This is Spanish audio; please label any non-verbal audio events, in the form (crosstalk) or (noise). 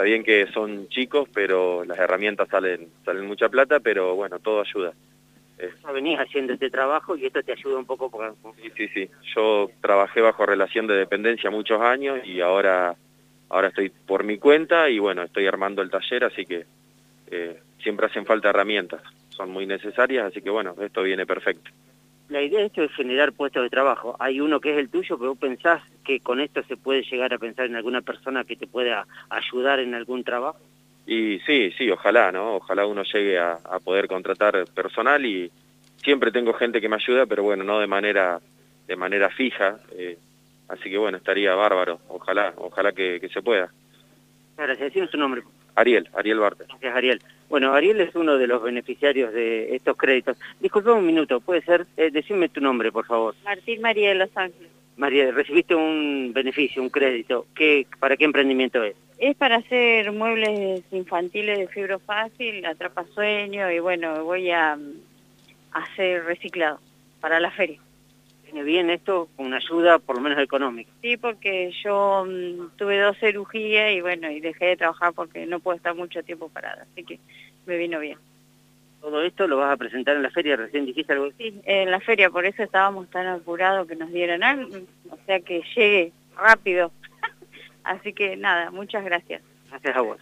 Está bien que son chicos, pero las herramientas salen, salen mucha plata, pero bueno, todo ayuda. Ya venís haciendo este trabajo y esto te ayuda un poco sí, sí. Yo trabajé bajo relación de dependencia muchos años y ahora, ahora estoy por mi cuenta y bueno, estoy armando el taller, así que eh, siempre hacen falta herramientas. Son muy necesarias, así que bueno, esto viene perfecto. La idea de esto es generar puestos de trabajo. Hay uno que es el tuyo, pero vos pensás que con esto se puede llegar a pensar en alguna persona que te pueda ayudar en algún trabajo. Y sí, sí, ojalá, ¿no? Ojalá uno llegue a, poder contratar personal y siempre tengo gente que me ayuda, pero bueno, no de manera de manera fija. Eh, así que bueno, estaría bárbaro. Ojalá, ojalá que, se pueda. Gracias. Decimos su nombre. Ariel, Ariel Bartes. Gracias, Ariel. Bueno, Ariel es uno de los beneficiarios de estos créditos. Disculpe un minuto, ¿puede ser? Eh, decime tu nombre, por favor. Martín María de Los Ángeles. María, recibiste un beneficio, un crédito. ¿Qué, ¿Para qué emprendimiento es? Es para hacer muebles infantiles de fibro fácil, atrapasueño y bueno, voy a, hacer reciclado para la feria. ¿Viene bien esto con una ayuda por lo menos económica? Sí, porque yo mm, tuve dos cirugías y bueno, y dejé de trabajar porque no puedo estar mucho tiempo parada, así que me vino bien. ¿Todo esto lo vas a presentar en la feria? ¿Recién dijiste algo? Sí, en la feria, por eso estábamos tan apurados que nos dieran algo, o sea que llegue rápido. (laughs) Así que nada, muchas gracias. Gracias a vos.